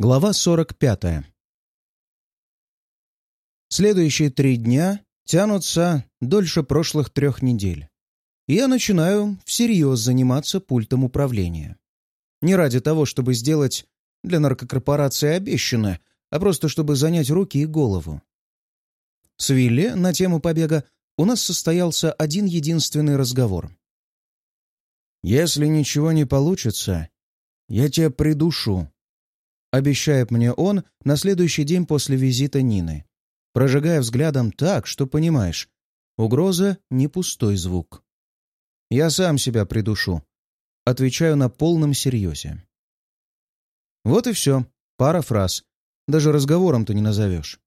Глава 45. Следующие три дня тянутся дольше прошлых трех недель. И я начинаю всерьез заниматься пультом управления. Не ради того, чтобы сделать для наркокорпорации обещанное, а просто чтобы занять руки и голову. С Вилли на тему побега у нас состоялся один единственный разговор. «Если ничего не получится, я тебя придушу», — обещает мне он на следующий день после визита Нины, прожигая взглядом так, что понимаешь, угроза — не пустой звук. «Я сам себя придушу», — отвечаю на полном серьезе. Вот и все, пара фраз, даже разговором-то не назовешь.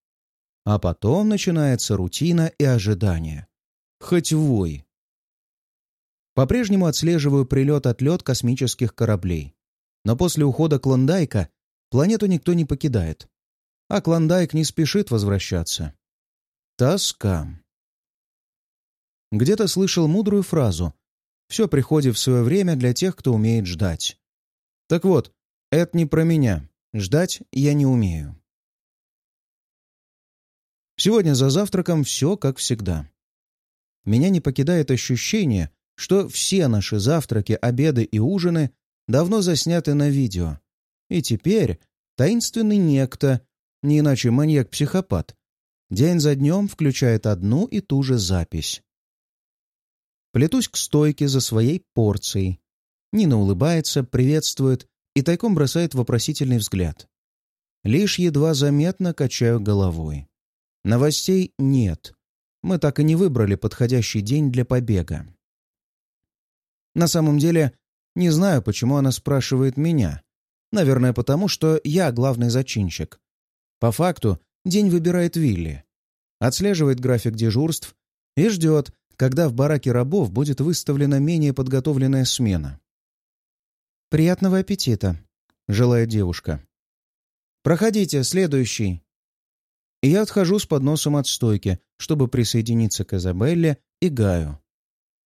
А потом начинается рутина и ожидание. Хоть вой. По-прежнему отслеживаю прилет-отлет космических кораблей. Но после ухода Клондайка Планету никто не покидает. А Клондайк не спешит возвращаться. Тоска. Где-то слышал мудрую фразу «Все приходит в свое время для тех, кто умеет ждать». Так вот, это не про меня. Ждать я не умею. Сегодня за завтраком все как всегда. Меня не покидает ощущение, что все наши завтраки, обеды и ужины давно засняты на видео, и теперь таинственный некто, не иначе маньяк-психопат, день за днем включает одну и ту же запись. Плетусь к стойке за своей порцией. Нина улыбается, приветствует и тайком бросает вопросительный взгляд. Лишь едва заметно качаю головой. Новостей нет. Мы так и не выбрали подходящий день для побега. На самом деле, не знаю, почему она спрашивает меня. Наверное, потому что я главный зачинщик. По факту, день выбирает Вилли. Отслеживает график дежурств и ждет, когда в бараке рабов будет выставлена менее подготовленная смена. «Приятного аппетита», — желает девушка. «Проходите, следующий». И я отхожу с подносом от стойки, чтобы присоединиться к Изабелле и Гаю.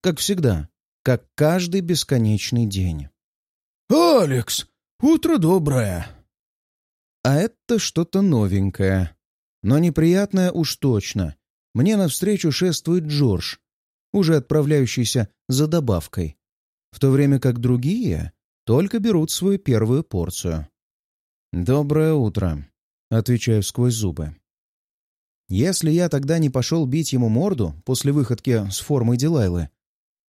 Как всегда, как каждый бесконечный день. «Алекс, утро доброе!» А это что-то новенькое. Но неприятное уж точно. Мне навстречу шествует Джордж, уже отправляющийся за добавкой, в то время как другие только берут свою первую порцию. «Доброе утро», — отвечаю сквозь зубы. Если я тогда не пошел бить ему морду после выходки с формой Дилайлы,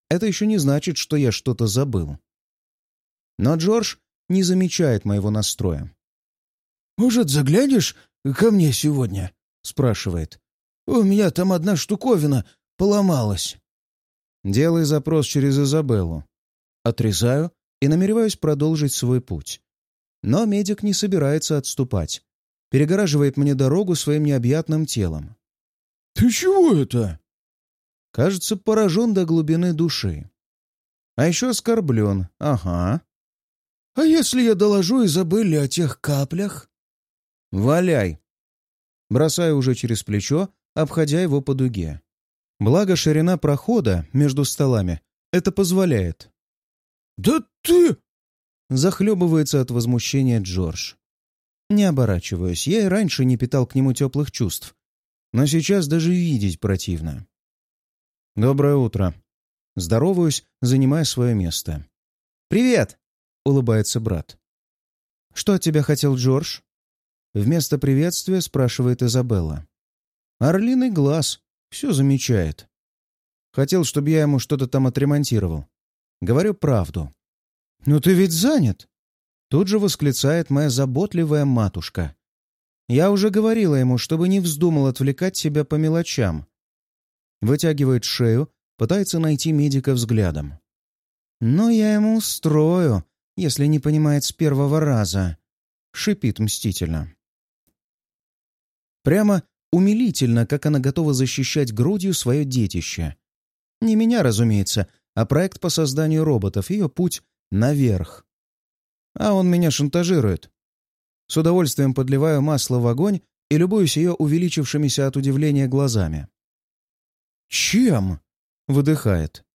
это еще не значит, что я что-то забыл. Но Джордж не замечает моего настроя. «Может, заглянешь ко мне сегодня?» — спрашивает. «У меня там одна штуковина поломалась». Делай запрос через Изабеллу. Отрезаю и намереваюсь продолжить свой путь. Но медик не собирается отступать. Перегораживает мне дорогу своим необъятным телом. «Ты чего это?» Кажется, поражен до глубины души. А еще оскорблен. Ага. «А если я доложу Изабелле о тех каплях?» «Валяй!» Бросаю уже через плечо, обходя его по дуге. Благо ширина прохода между столами это позволяет. «Да ты...» Захлебывается от возмущения Джордж. Не оборачиваюсь, я и раньше не питал к нему теплых чувств. Но сейчас даже видеть противно. «Доброе утро». Здороваюсь, занимая свое место. «Привет!» — улыбается брат. «Что от тебя хотел Джордж?» Вместо приветствия спрашивает Изабелла. «Орлиный глаз. Все замечает. Хотел, чтобы я ему что-то там отремонтировал. Говорю правду». «Но ты ведь занят!» Тут же восклицает моя заботливая матушка. Я уже говорила ему, чтобы не вздумал отвлекать себя по мелочам. Вытягивает шею, пытается найти медика взглядом. «Но я ему устрою, если не понимает с первого раза», — шипит мстительно. Прямо умилительно, как она готова защищать грудью свое детище. Не меня, разумеется, а проект по созданию роботов, ее путь наверх. А он меня шантажирует. С удовольствием подливаю масло в огонь и любуюсь ее увеличившимися от удивления глазами. «Чем?» — выдыхает.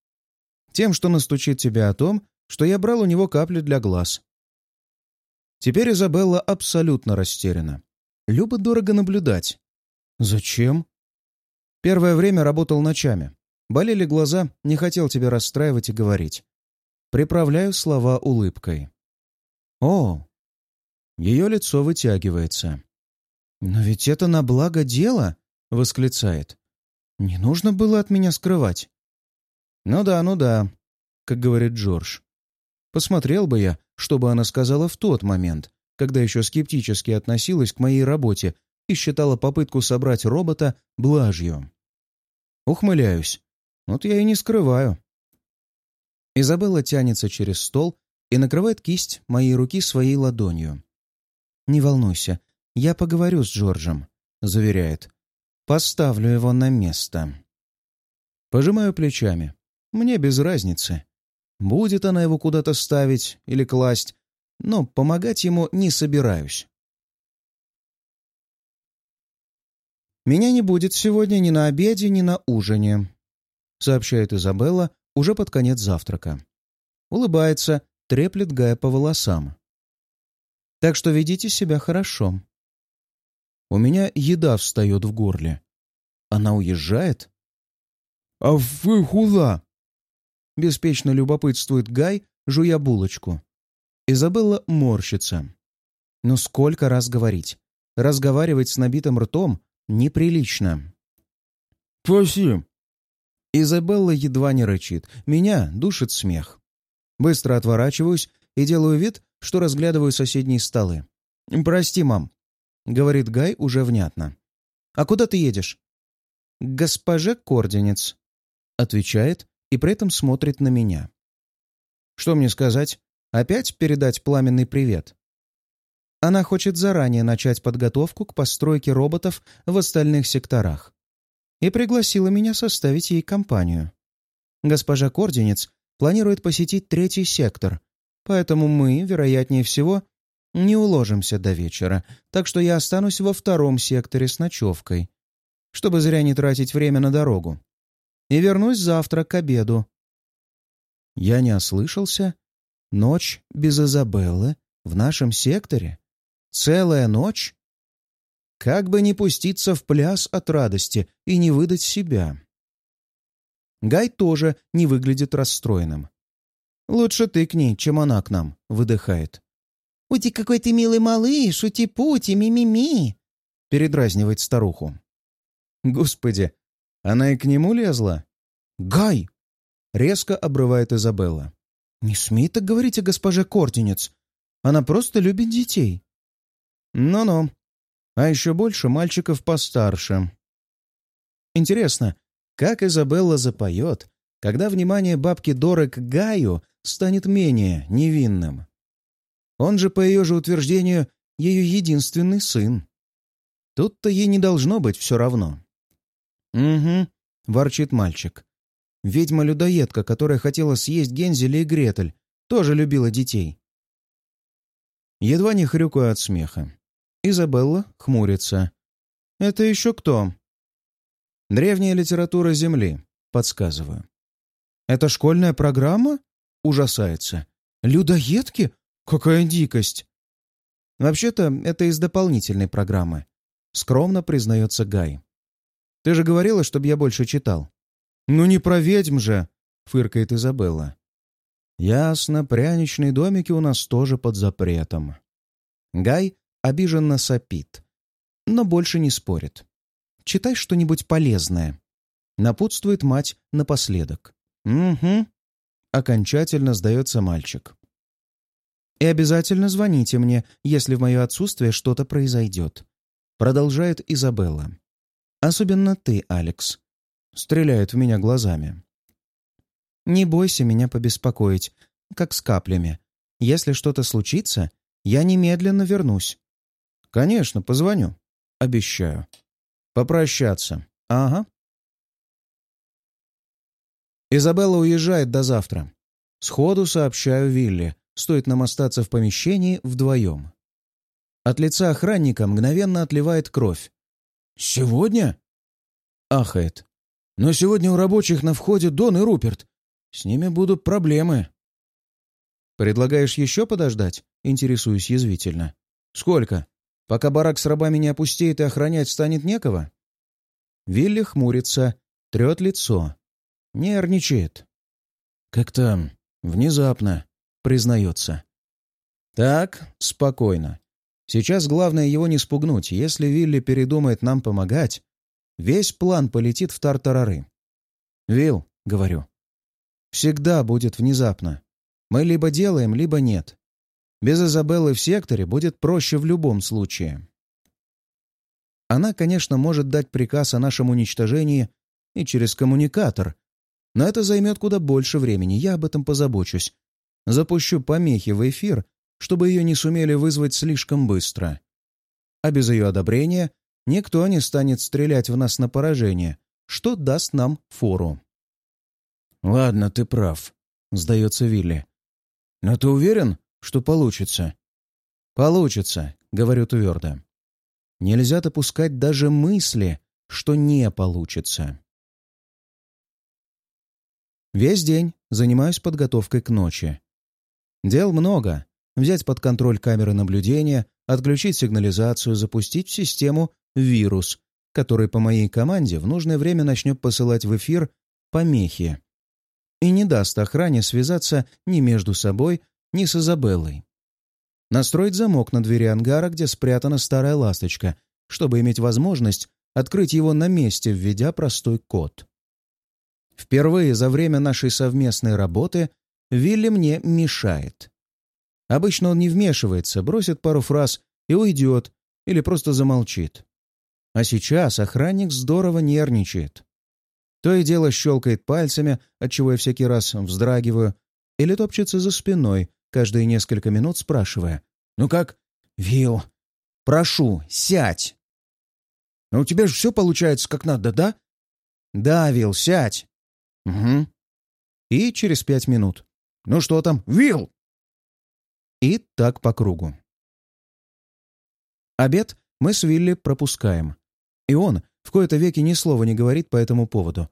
«Тем, что настучит тебя о том, что я брал у него капли для глаз». Теперь Изабелла абсолютно растеряна. Любо дорого наблюдать. Зачем? Первое время работал ночами. Болели глаза, не хотел тебя расстраивать и говорить. Приправляю слова улыбкой. О! Ее лицо вытягивается. «Но ведь это на благо дела!» — восклицает. «Не нужно было от меня скрывать». «Ну да, ну да», — как говорит Джордж. Посмотрел бы я, что бы она сказала в тот момент, когда еще скептически относилась к моей работе и считала попытку собрать робота блажью. Ухмыляюсь. Вот я и не скрываю. Изабелла тянется через стол и накрывает кисть моей руки своей ладонью. «Не волнуйся, я поговорю с Джорджем», — заверяет. «Поставлю его на место». Пожимаю плечами. Мне без разницы. Будет она его куда-то ставить или класть, но помогать ему не собираюсь. «Меня не будет сегодня ни на обеде, ни на ужине», — сообщает Изабелла уже под конец завтрака. Улыбается, треплет Гая по волосам. «Так что ведите себя хорошо». У меня еда встает в горле. Она уезжает? «А вы куда?» — беспечно любопытствует Гай, жуя булочку. Изабелла морщится. Но сколько раз говорить? Разговаривать с набитым ртом неприлично. «Спасибо». Изабелла едва не рычит. Меня душит смех. Быстро отворачиваюсь и делаю вид, что разглядываю соседние столы. «Прости, мам», — говорит Гай уже внятно. «А куда ты едешь?» «Госпоже Корденец», — отвечает и при этом смотрит на меня. Что мне сказать? Опять передать пламенный привет? Она хочет заранее начать подготовку к постройке роботов в остальных секторах и пригласила меня составить ей компанию. Госпожа Корденец планирует посетить третий сектор, поэтому мы, вероятнее всего, не уложимся до вечера, так что я останусь во втором секторе с ночевкой, чтобы зря не тратить время на дорогу и вернусь завтра к обеду. Я не ослышался. Ночь без Изабеллы в нашем секторе? Целая ночь? Как бы не пуститься в пляс от радости и не выдать себя. Гай тоже не выглядит расстроенным. «Лучше ты к ней, чем она к нам», — выдыхает. «Ути какой ты милый малыш, ути-пути, ми-ми-ми!» — передразнивает старуху. «Господи, она и к нему лезла? «Гай!» — резко обрывает Изабелла. «Не смей так говорить о госпоже Кортинец. Она просто любит детей». «Ну-ну. А еще больше мальчиков постарше». Интересно, как Изабелла запоет, когда внимание бабки Доры к Гаю станет менее невинным? Он же, по ее же утверждению, ее единственный сын. Тут-то ей не должно быть все равно. «Угу», — ворчит мальчик. «Ведьма-людоедка, которая хотела съесть Гензеля и Гретель, тоже любила детей». Едва не хрюкаю от смеха. Изабелла хмурится. «Это еще кто?» «Древняя литература Земли», — подсказываю. «Это школьная программа?» — ужасается. «Людоедки? Какая дикость!» «Вообще-то, это из дополнительной программы», — скромно признается Гай. Ты же говорила, чтобы я больше читал». «Ну не про ведьм же!» — фыркает Изабелла. «Ясно, пряничные домики у нас тоже под запретом». Гай обиженно сопит, но больше не спорит. «Читай что-нибудь полезное», — напутствует мать напоследок. «Угу», — окончательно сдается мальчик. «И обязательно звоните мне, если в мое отсутствие что-то произойдет», — продолжает Изабелла. Особенно ты, Алекс. Стреляет в меня глазами. Не бойся меня побеспокоить, как с каплями. Если что-то случится, я немедленно вернусь. Конечно, позвоню. Обещаю. Попрощаться. Ага. Изабелла уезжает до завтра. Сходу сообщаю Вилли. Стоит нам остаться в помещении вдвоем. От лица охранника мгновенно отливает кровь. «Сегодня?» Ахает. «Но сегодня у рабочих на входе Дон и Руперт. С ними будут проблемы». «Предлагаешь еще подождать?» интересуюсь язвительно. «Сколько? Пока барак с рабами не опустеет и охранять станет некого?» Вилли хмурится, трет лицо, нервничает. «Как-то внезапно», — признается. «Так, спокойно. Сейчас главное его не спугнуть. Если Вилли передумает нам помогать, весь план полетит в тартарары. «Вилл», — говорю, — «всегда будет внезапно. Мы либо делаем, либо нет. Без Изабеллы в секторе будет проще в любом случае». Она, конечно, может дать приказ о нашем уничтожении и через коммуникатор, но это займет куда больше времени, я об этом позабочусь. Запущу помехи в эфир, чтобы ее не сумели вызвать слишком быстро. А без ее одобрения никто не станет стрелять в нас на поражение, что даст нам фору. «Ладно, ты прав», — сдается Вилли. «Но ты уверен, что получится?» «Получится», — говорю твердо. Нельзя допускать даже мысли, что не получится. Весь день занимаюсь подготовкой к ночи. Дел много. Взять под контроль камеры наблюдения, отключить сигнализацию, запустить в систему вирус, который по моей команде в нужное время начнет посылать в эфир помехи и не даст охране связаться ни между собой, ни с Изабеллой. Настроить замок на двери ангара, где спрятана старая ласточка, чтобы иметь возможность открыть его на месте, введя простой код. Впервые за время нашей совместной работы Вилли мне мешает. Обычно он не вмешивается, бросит пару фраз и уйдет, или просто замолчит. А сейчас охранник здорово нервничает. То и дело щелкает пальцами, отчего я всякий раз вздрагиваю, или топчется за спиной, каждые несколько минут спрашивая. «Ну как?» «Вил, прошу, сядь!» «А у тебя же все получается как надо, да?» «Да, Вил, сядь!» «Угу». И через пять минут. «Ну что там? Вил!» И так по кругу. Обед мы с Вилли пропускаем. И он в кои-то веки ни слова не говорит по этому поводу.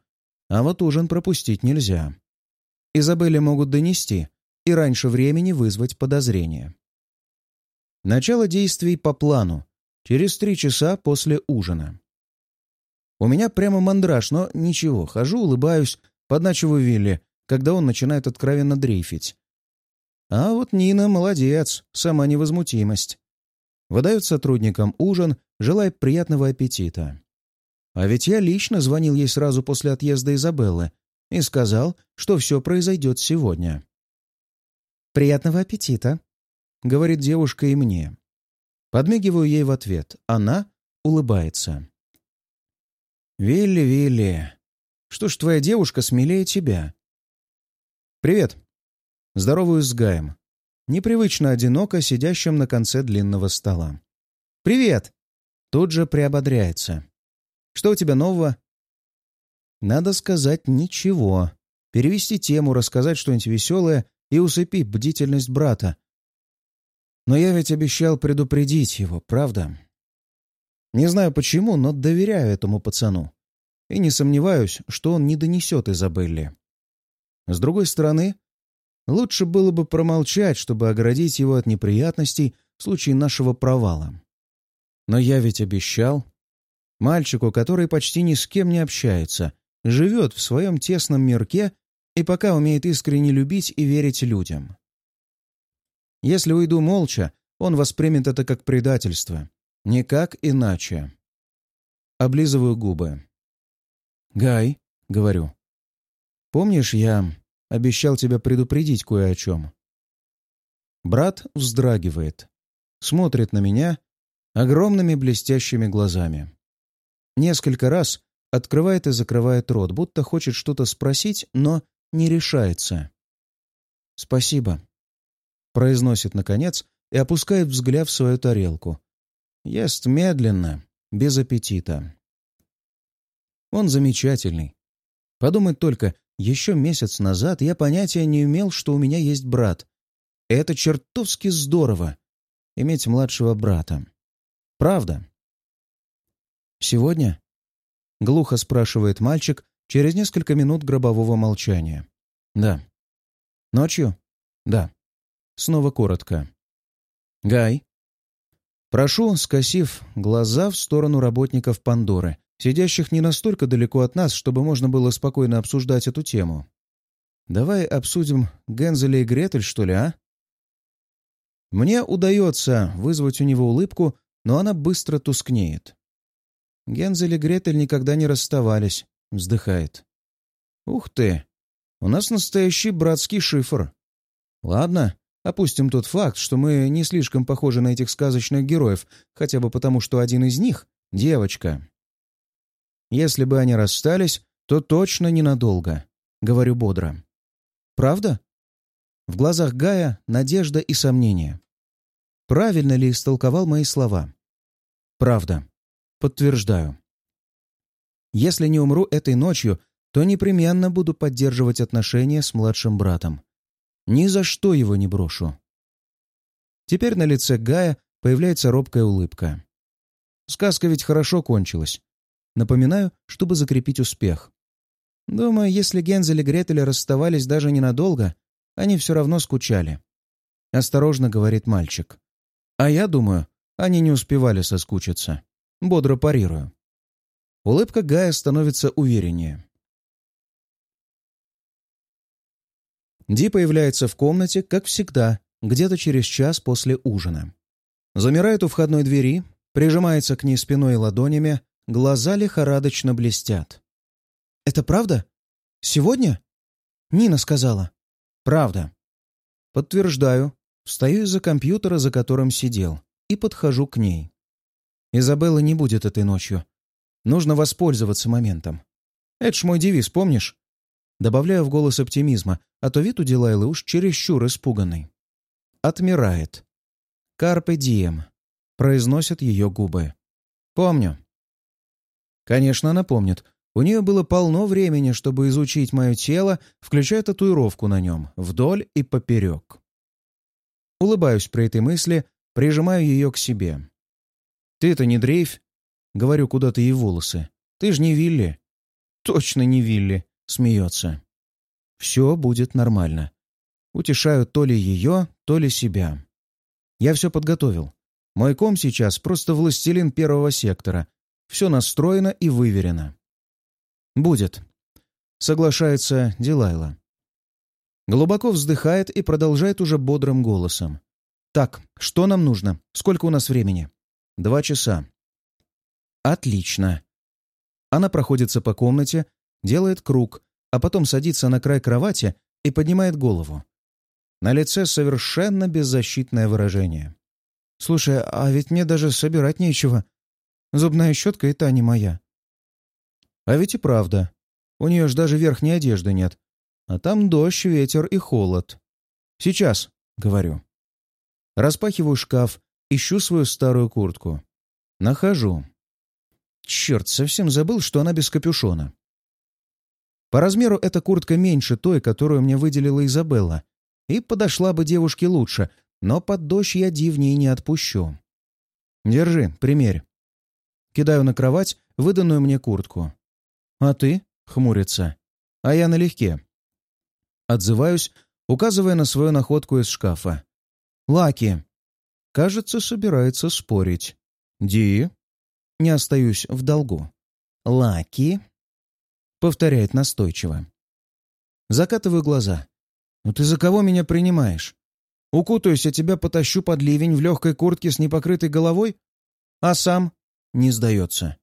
А вот ужин пропустить нельзя. Изабелле могут донести и раньше времени вызвать подозрения. Начало действий по плану. Через три часа после ужина. У меня прямо мандраж, но ничего. Хожу, улыбаюсь, подначиваю Вилли, когда он начинает откровенно дрейфить. А вот Нина молодец, сама невозмутимость. Выдает сотрудникам ужин, желая приятного аппетита. А ведь я лично звонил ей сразу после отъезда Изабеллы и сказал, что все произойдет сегодня. «Приятного аппетита», — говорит девушка и мне. Подмигиваю ей в ответ. Она улыбается. «Вилли, Вилли, что ж твоя девушка смелее тебя?» «Привет». Здороваюсь с Гаем. Непривычно одиноко, сидящим на конце длинного стола. «Привет!» Тут же приободряется. «Что у тебя нового?» Надо сказать ничего. Перевести тему, рассказать что-нибудь веселое и усыпить бдительность брата. Но я ведь обещал предупредить его, правда? Не знаю почему, но доверяю этому пацану. И не сомневаюсь, что он не донесет Изабелле. С другой стороны, Лучше было бы промолчать, чтобы оградить его от неприятностей в случае нашего провала. Но я ведь обещал. Мальчику, который почти ни с кем не общается, живет в своем тесном мирке и пока умеет искренне любить и верить людям. Если уйду молча, он воспримет это как предательство. Никак иначе. Облизываю губы. «Гай», — говорю, — «помнишь, я Обещал тебя предупредить кое о чем». Брат вздрагивает, смотрит на меня огромными блестящими глазами. Несколько раз открывает и закрывает рот, будто хочет что-то спросить, но не решается. «Спасибо», — произносит наконец и опускает взгляд в свою тарелку. Ест медленно, без аппетита. Он замечательный. Подумать только, еще месяц назад я понятия не имел, что у меня есть брат. Это чертовски здорово — иметь младшего брата. Правда. «Сегодня?» — глухо спрашивает мальчик через несколько минут гробового молчания. «Да». «Ночью?» «Да». Снова коротко. Гай. Прошу, скосив глаза в сторону работников Пандоры, сидящих не настолько далеко от нас, чтобы можно было спокойно обсуждать эту тему. Давай обсудим Гензеля и Гретель, что ли, а? Мне удается вызвать у него улыбку, но она быстро тускнеет. Гензель и Гретель никогда не расставались, вздыхает. Ух ты! У нас настоящий братский шифр. Ладно, опустим тот факт, что мы не слишком похожи на этих сказочных героев, хотя бы потому, что один из них — девочка. Если бы они расстались, то точно ненадолго, говорю бодро. Правда? В глазах Гая надежда и сомнение. Правильно ли истолковал мои слова? Правда. Подтверждаю. Если не умру этой ночью, то непременно буду поддерживать отношения с младшим братом. Ни за что его не брошу. Теперь на лице Гая появляется робкая улыбка. Сказка ведь хорошо кончилась. Напоминаю, чтобы закрепить успех. Думаю, если Гензель и Гретель расставались даже ненадолго, они все равно скучали. Осторожно говорит мальчик. А я думаю, они не успевали соскучиться. Бодро парирую. Улыбка Гая становится увереннее. Ди появляется в комнате, как всегда, где-то через час после ужина. Замирает у входной двери, прижимается к ней спиной и ладонями, глаза лихорадочно блестят. «Это правда? Сегодня?» Нина сказала. «Правда». Подтверждаю. Встаю из-за компьютера, за которым сидел, и подхожу к ней. Изабелла не будет этой ночью. Нужно воспользоваться моментом. Это ж мой девиз, помнишь? Добавляю в голос оптимизма, а то вид у Дилайлы уж чересчур испуганный. Отмирает. «Карпе дием», — произносят ее губы. «Помню». Конечно, она помнит. У нее было полно времени, чтобы изучить мое тело, включая татуировку на нем, вдоль и поперек. Улыбаюсь при этой мысли, прижимаю ее к себе. «Ты-то не дрейфь?» — говорю куда-то ей волосы. «Ты ж не Вилли». «Точно не Вилли», — смеется. Все будет нормально. Утешаю то ли ее, то ли себя. Я все подготовил. Мой ком сейчас просто властелин первого сектора. Все настроено и выверено. Будет. Соглашается Дилайла. Глубоко вздыхает и продолжает уже бодрым голосом. «Так, что нам нужно? Сколько у нас времени?» «Два часа». «Отлично». Она проходится по комнате, делает круг, а потом садится на край кровати и поднимает голову. На лице совершенно беззащитное выражение. «Слушай, а ведь мне даже собирать нечего. Зубная щетка та не моя». А ведь и правда. У нее ж даже верхней одежды нет. А там дождь, ветер и холод. «Сейчас», — говорю. Распахиваю шкаф, ищу свою старую куртку. Нахожу. Черт, совсем забыл, что она без капюшона. По размеру эта куртка меньше той, которую мне выделила Изабелла, и подошла бы девушке лучше, но под дождь я дивней не отпущу. Держи, примерь. Кидаю на кровать выданную мне куртку. А ты? Хмурится. А я налегке. Отзываюсь, указывая на свою находку из шкафа. Лаки. Кажется, собирается спорить. Ди. Не остаюсь в долгу. Лаки повторяет настойчиво. Закатываю глаза. «Ну ты за кого меня принимаешь? Укутаюсь, а тебя потащу под ливень в легкой куртке с непокрытой головой? А сам?» Не сдается.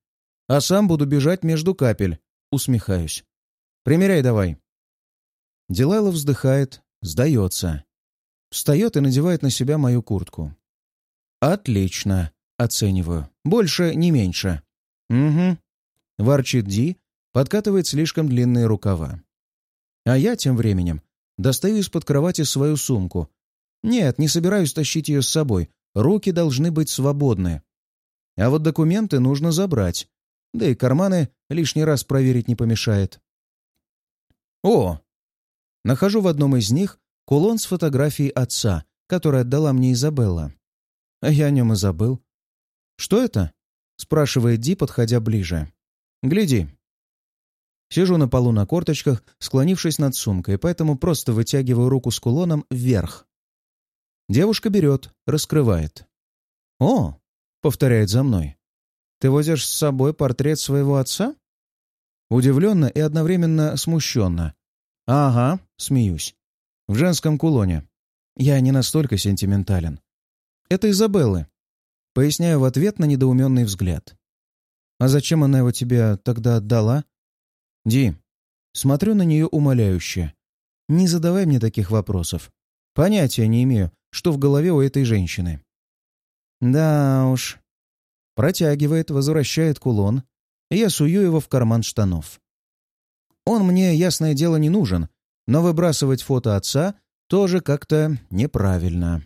«А сам буду бежать между капель». Усмехаюсь. «Примеряй давай». Дилайла вздыхает, сдается. Встает и надевает на себя мою куртку. «Отлично», — оцениваю. «Больше, не меньше». «Угу», — ворчит Ди, подкатывает слишком длинные рукава. А я тем временем достаю из-под кровати свою сумку. Нет, не собираюсь тащить ее с собой. Руки должны быть свободны. А вот документы нужно забрать. Да и карманы лишний раз проверить не помешает. О! Нахожу в одном из них кулон с фотографией отца, который отдала мне Изабелла. А я о нем и забыл. «Что это?» — спрашивает Ди, подходя ближе. «Гляди». Сижу на полу на корточках, склонившись над сумкой, поэтому просто вытягиваю руку с кулоном вверх. Девушка берет, раскрывает. «О!» — повторяет за мной. «Ты возишь с собой портрет своего отца?» Удивленно и одновременно смущенно. «Ага», — смеюсь. «В женском кулоне. Я не настолько сентиментален. Это Изабеллы». Поясняю в ответ на недоуменный взгляд. «А зачем она его тебе тогда отдала?» «Ди». Смотрю на нее умоляюще. «Не задавай мне таких вопросов. Понятия не имею, что в голове у этой женщины». «Да уж». Протягивает, возвращает кулон, и я сую его в карман штанов. Он мне, ясное дело, не нужен, но выбрасывать фото отца тоже как-то неправильно.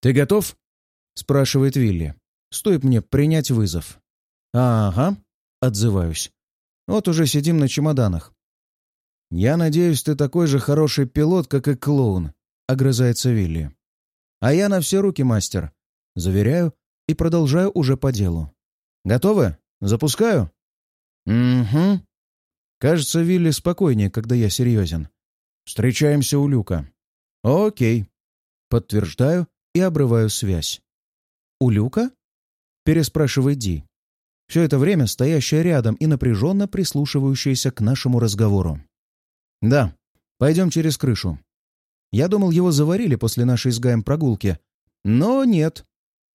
«Ты готов?» — спрашивает Вилли. «Стоит мне принять вызов». «Ага», — отзываюсь. «Вот уже сидим на чемоданах». «Я надеюсь, ты такой же хороший пилот, как и клоун», — огрызается Вилли. «А я на все руки мастер», — заверяю и продолжаю уже по делу. «Готовы? Запускаю?» «Угу». Кажется, Вилли спокойнее, когда я серьезен. «Встречаемся у люка». «Окей». Подтверждаю и обрываю связь. «У люка?» — переспрашивает Ди. Все это время стоящая рядом и напряженно прислушивающаяся к нашему разговору. «Да, пойдем через крышу. Я думал, его заварили после нашей с Гаем прогулки. Но нет.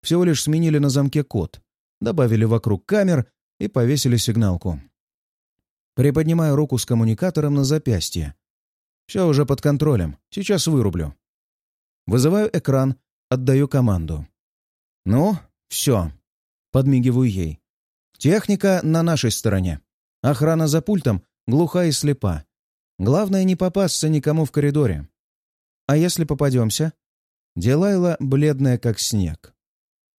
Всего лишь сменили на замке код, добавили вокруг камер и повесили сигналку. Приподнимаю руку с коммуникатором на запястье. Все уже под контролем. Сейчас вырублю. Вызываю экран, отдаю команду. «Ну, все», — подмигиваю ей. «Техника на нашей стороне. Охрана за пультом глуха и слепа. Главное не попасться никому в коридоре. А если попадемся?» Делайла бледная, как снег.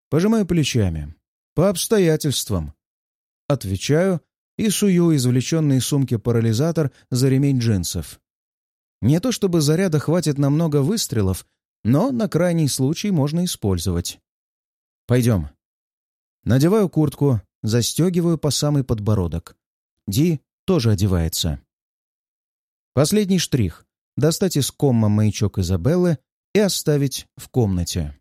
Пожимаю плечами. «По обстоятельствам». Отвечаю и сую извлеченный из сумки парализатор за ремень джинсов. Не то чтобы заряда хватит на много выстрелов, но на крайний случай можно использовать. Пойдем. Надеваю куртку, застегиваю по самый подбородок. Ди тоже одевается. Последний штрих — достать из комма маячок Изабеллы и оставить в комнате.